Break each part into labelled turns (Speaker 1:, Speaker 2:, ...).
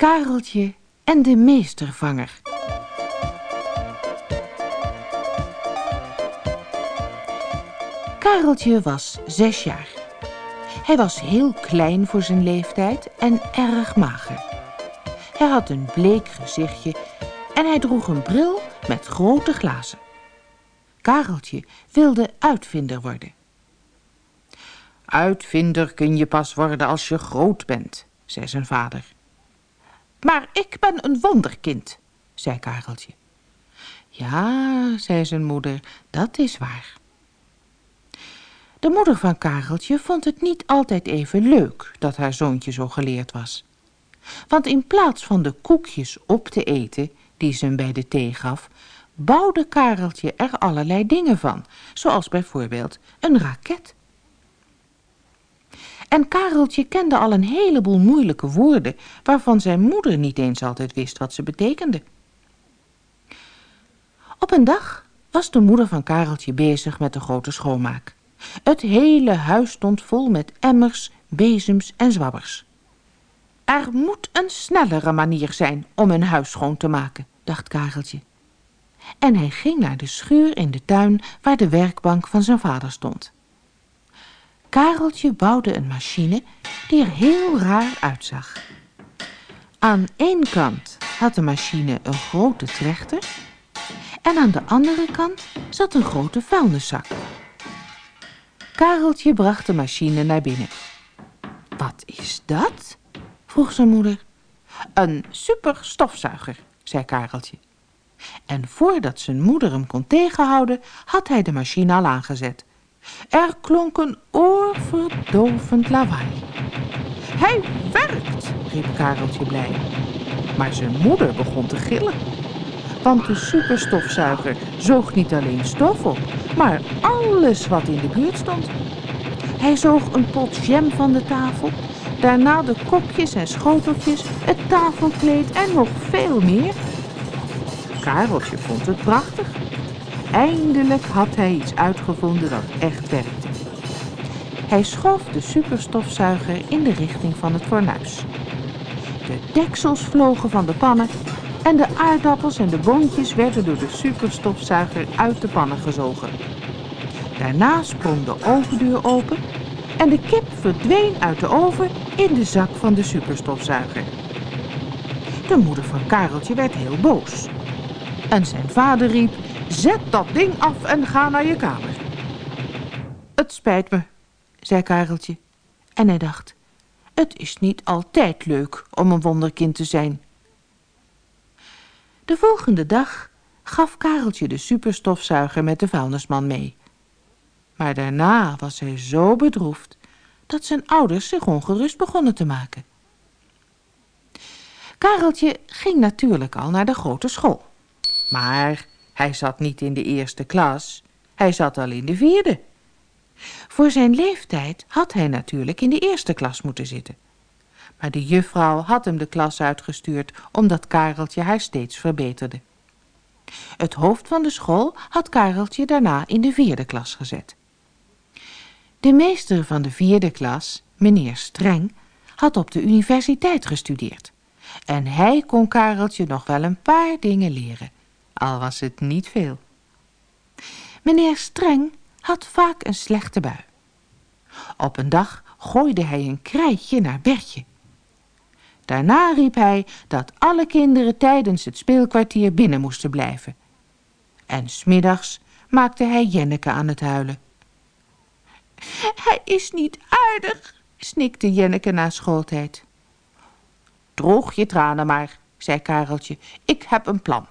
Speaker 1: Kareltje en de meestervanger. Kareltje was zes jaar. Hij was heel klein voor zijn leeftijd en erg mager. Hij had een bleek gezichtje en hij droeg een bril met grote glazen. Kareltje wilde uitvinder worden. Uitvinder kun je pas worden als je groot bent, zei zijn vader. Maar ik ben een wonderkind, zei Kareltje. Ja, zei zijn moeder, dat is waar. De moeder van Kareltje vond het niet altijd even leuk dat haar zoontje zo geleerd was. Want in plaats van de koekjes op te eten die ze hem bij de thee gaf, bouwde Kareltje er allerlei dingen van, zoals bijvoorbeeld een raket. En Kareltje kende al een heleboel moeilijke woorden, waarvan zijn moeder niet eens altijd wist wat ze betekenden. Op een dag was de moeder van Kareltje bezig met de grote schoonmaak. Het hele huis stond vol met emmers, bezems en zwabbers. Er moet een snellere manier zijn om een huis schoon te maken, dacht Kareltje. En hij ging naar de schuur in de tuin waar de werkbank van zijn vader stond. Kareltje bouwde een machine die er heel raar uitzag. Aan één kant had de machine een grote trechter en aan de andere kant zat een grote vuilniszak. Kareltje bracht de machine naar binnen. Wat is dat? vroeg zijn moeder. Een superstofzuiger, zei Kareltje. En voordat zijn moeder hem kon tegenhouden, had hij de machine al aangezet. Er klonk een oorverdovend lawaai. Hij werkt, riep Kareltje blij. Maar zijn moeder begon te gillen. Want de superstofzuiger zoog niet alleen stof op, maar alles wat in de buurt stond. Hij zoog een pot jam van de tafel, daarna de kopjes en schoteltjes, het tafelkleed en nog veel meer. Kareltje vond het prachtig. Eindelijk had hij iets uitgevonden dat echt werkte. Hij schoof de superstofzuiger in de richting van het fornuis. De deksels vlogen van de pannen en de aardappels en de boontjes werden door de superstofzuiger uit de pannen gezogen. Daarna sprong de ovendeur open en de kip verdween uit de oven in de zak van de superstofzuiger. De moeder van Kareltje werd heel boos. En zijn vader riep, zet dat ding af en ga naar je kamer. Het spijt me, zei Kareltje. En hij dacht, het is niet altijd leuk om een wonderkind te zijn. De volgende dag gaf Kareltje de superstofzuiger met de vuilnisman mee. Maar daarna was hij zo bedroefd dat zijn ouders zich ongerust begonnen te maken. Kareltje ging natuurlijk al naar de grote school. Maar hij zat niet in de eerste klas, hij zat al in de vierde. Voor zijn leeftijd had hij natuurlijk in de eerste klas moeten zitten. Maar de juffrouw had hem de klas uitgestuurd omdat Kareltje haar steeds verbeterde. Het hoofd van de school had Kareltje daarna in de vierde klas gezet. De meester van de vierde klas, meneer Streng, had op de universiteit gestudeerd. En hij kon Kareltje nog wel een paar dingen leren, al was het niet veel. Meneer Streng had vaak een slechte bui. Op een dag gooide hij een krijtje naar Bertje. Daarna riep hij dat alle kinderen tijdens het speelkwartier binnen moesten blijven. En smiddags maakte hij Jenneke aan het huilen. Hij is niet aardig, snikte Jenneke na schooltijd. Droog je tranen maar, zei Kareltje, ik heb een plan.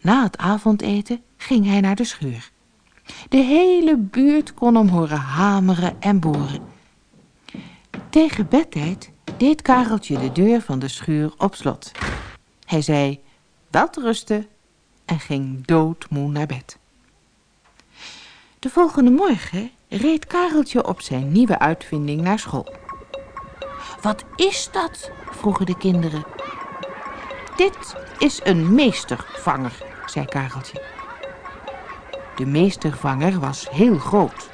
Speaker 1: Na het avondeten ging hij naar de schuur. De hele buurt kon hem horen hameren en boren. Tegen bedtijd deed Kareltje de deur van de schuur op slot. Hij zei, rusten en ging doodmoe naar bed. De volgende morgen reed Kareltje op zijn nieuwe uitvinding naar school. Wat is dat? vroegen de kinderen. Dit is een meestervanger, zei Kareltje. De meestervanger was heel groot.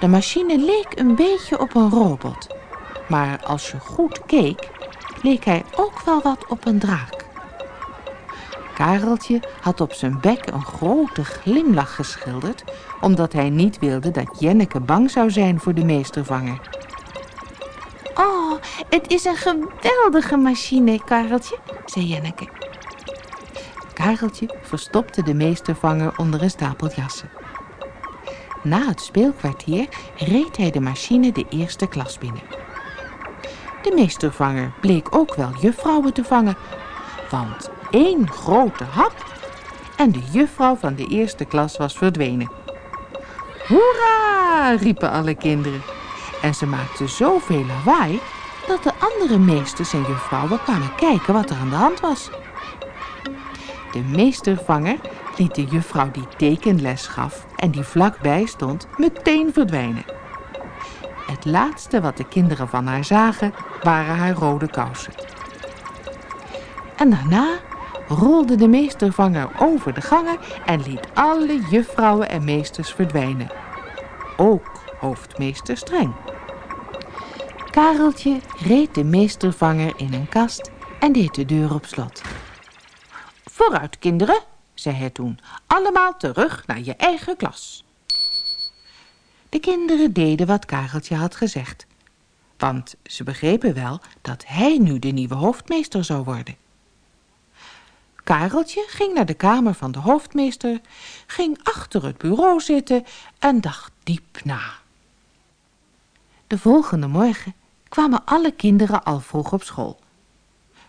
Speaker 1: De machine leek een beetje op een robot. Maar als je goed keek, leek hij ook wel wat op een draak. Kareltje had op zijn bek een grote glimlach geschilderd, omdat hij niet wilde dat Jenneke bang zou zijn voor de meestervanger. Oh, het is een geweldige machine, Kareltje, zei Jenneke. Kareltje verstopte de meestervanger onder een stapel jassen. Na het speelkwartier reed hij de machine de eerste klas binnen. De meestervanger bleek ook wel juffrouwen te vangen, want één grote hap en de juffrouw van de eerste klas was verdwenen. Hoera! riepen alle kinderen. En ze maakten zoveel lawaai dat de andere meesters en juffrouwen kwamen kijken wat er aan de hand was. De meestervanger liet de juffrouw die tekenles gaf en die vlakbij stond meteen verdwijnen. Het laatste wat de kinderen van haar zagen waren haar rode kousen. En daarna rolde de meestervanger over de gangen en liet alle juffrouwen en meesters verdwijnen. Ook hoofdmeester Streng. Kareltje reed de meestervanger in een kast en deed de deur op slot. Vooruit, kinderen, zei hij toen, allemaal terug naar je eigen klas. De kinderen deden wat Kareltje had gezegd, want ze begrepen wel dat hij nu de nieuwe hoofdmeester zou worden. Kareltje ging naar de kamer van de hoofdmeester, ging achter het bureau zitten en dacht diep na. De volgende morgen kwamen alle kinderen al vroeg op school.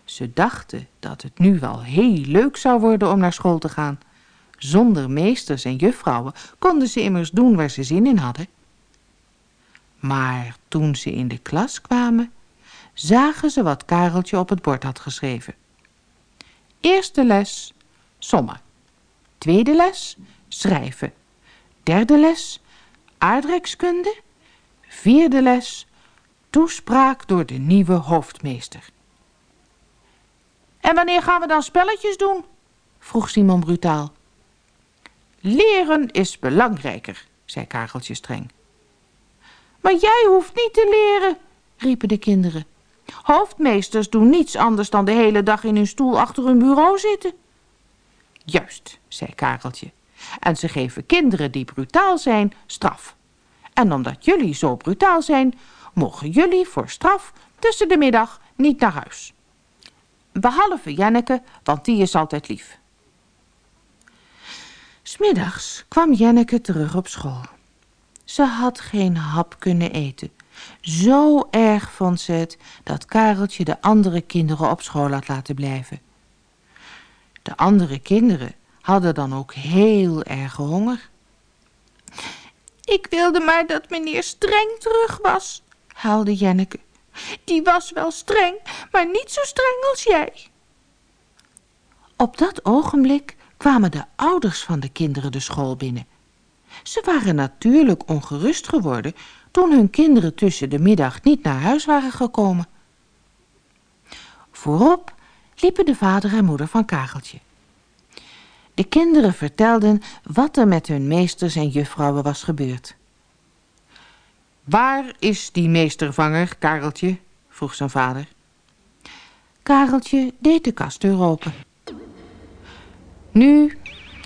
Speaker 1: Ze dachten dat het nu wel heel leuk zou worden om naar school te gaan. Zonder meesters en juffrouwen konden ze immers doen waar ze zin in hadden. Maar toen ze in de klas kwamen, zagen ze wat Kareltje op het bord had geschreven. Eerste les, sommen. Tweede les, schrijven. Derde les, aardrijkskunde. Vierde les, toespraak door de nieuwe hoofdmeester. En wanneer gaan we dan spelletjes doen? vroeg Simon brutaal. Leren is belangrijker, zei Kareltje streng. Maar jij hoeft niet te leren, riepen de kinderen. Hoofdmeesters doen niets anders dan de hele dag in hun stoel achter hun bureau zitten. Juist, zei Kareltje. En ze geven kinderen die brutaal zijn straf. En omdat jullie zo brutaal zijn, mogen jullie voor straf tussen de middag niet naar huis. Behalve Jenneke, want die is altijd lief. Smiddags kwam Jenneke terug op school. Ze had geen hap kunnen eten. Zo erg vond ze het dat Kareltje de andere kinderen op school had laten blijven. De andere kinderen hadden dan ook heel erg honger. Ik wilde maar dat meneer streng terug was, haalde Jenneke. Die was wel streng, maar niet zo streng als jij. Op dat ogenblik kwamen de ouders van de kinderen de school binnen. Ze waren natuurlijk ongerust geworden toen hun kinderen tussen de middag niet naar huis waren gekomen. Voorop liepen de vader en moeder van Kareltje. De kinderen vertelden wat er met hun meesters en juffrouwen was gebeurd. Waar is die meestervanger, Kareltje? vroeg zijn vader. Kareltje deed de kastdeur open. Nu,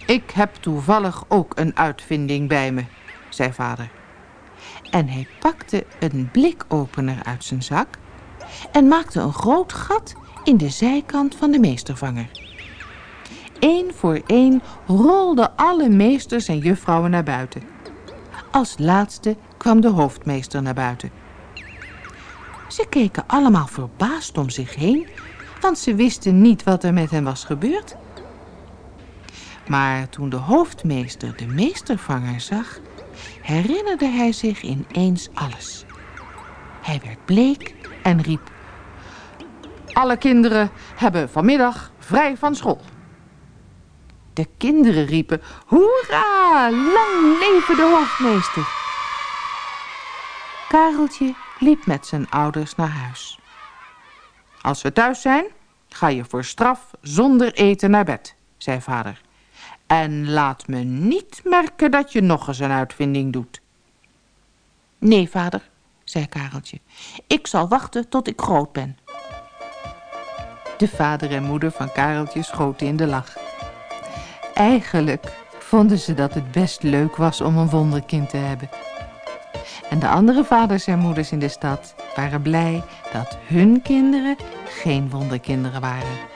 Speaker 1: ik heb toevallig ook een uitvinding bij me, zei vader. En hij pakte een blikopener uit zijn zak en maakte een groot gat in de zijkant van de meestervanger. Eén voor één rolden alle meesters en juffrouwen naar buiten. Als laatste kwam de hoofdmeester naar buiten. Ze keken allemaal verbaasd om zich heen, want ze wisten niet wat er met hen was gebeurd. Maar toen de hoofdmeester de meestervanger zag, herinnerde hij zich ineens alles. Hij werd bleek en riep... Alle kinderen hebben vanmiddag vrij van school. De kinderen riepen, hoera, lang leven de hoofdmeester. Kareltje liep met zijn ouders naar huis. Als we thuis zijn, ga je voor straf zonder eten naar bed, zei vader. En laat me niet merken dat je nog eens een uitvinding doet. Nee, vader, zei Kareltje. Ik zal wachten tot ik groot ben. De vader en moeder van Kareltje schoten in de lach. Eigenlijk vonden ze dat het best leuk was om een wonderkind te hebben. En de andere vaders en moeders in de stad waren blij dat hun kinderen geen wonderkinderen waren.